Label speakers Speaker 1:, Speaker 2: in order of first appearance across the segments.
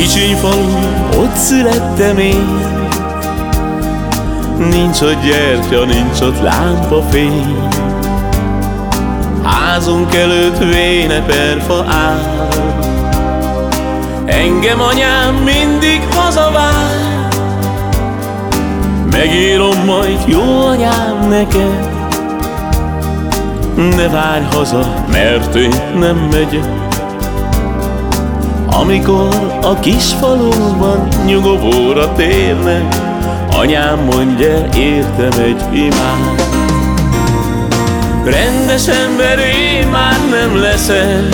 Speaker 1: Kicsiny falu, ott születtem én. Nincs ott gyertya, nincs ott lámpafény Házunk előtt véne perfa áll. Engem anyám mindig hazavár. Megírom majd jó anyám neked. Ne várj haza, mert én nem megyek Amikor a kis faluban nyugovóra térnek Anyám mondja, értem egy imád Rendes ember én már nem leszel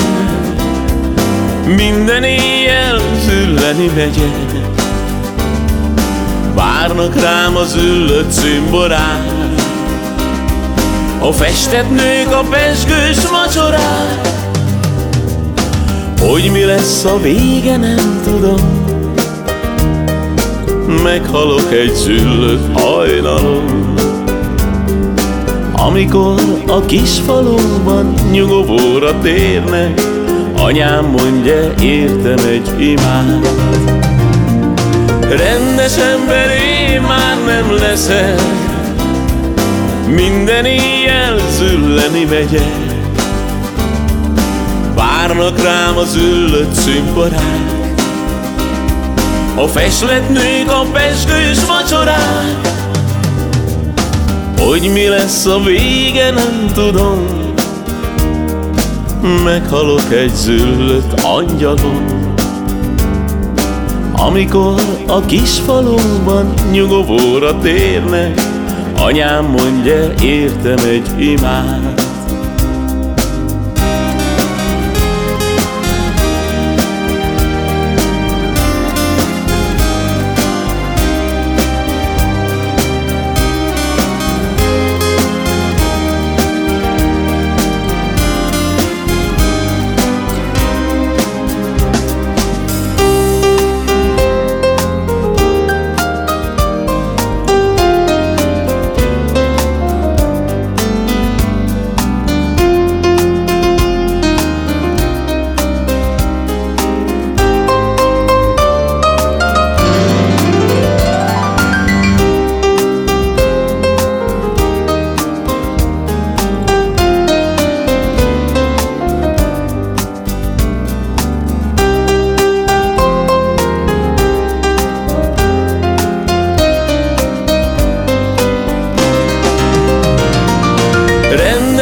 Speaker 1: Minden éjjel zülleni megyek. Várnak rám az üllött szimborák A festett nők a pesgős macsorák Hogy mi lesz a vége nem tudom. Meghalok egy züllött hajnalon. Amikor a kis faluban nyugovóra térnek Anyám mondja, értem egy imád Rendes ember én már nem leszek. Minden éjjel zülleni megyek Várnak rám az üllött szimporák a festlet nők a pesgős vacsorák. Hogy mi lesz a vége nem tudom. Meghalok egy züllött angyalon. Amikor a kis faluban nyugovóra térnek Anyám mondja, értem egy imád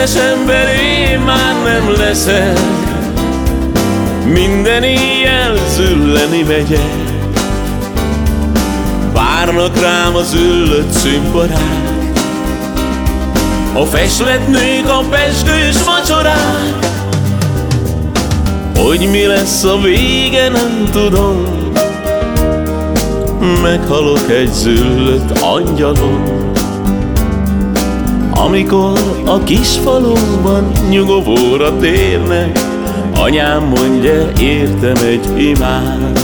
Speaker 1: Rendes ember én már nem leszek. Minden éjjel zülleni megyek. Várnak rám az üllött szimporák A festlet nők a pesgős vacsorák. Hogy mi lesz a vége nem tudom. Meghalok egy züllött angyalon amikor a kis faluban nyugovóra térnek Anyám mondja, értem egy imád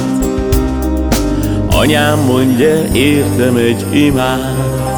Speaker 1: Anyám mondja, értem egy imád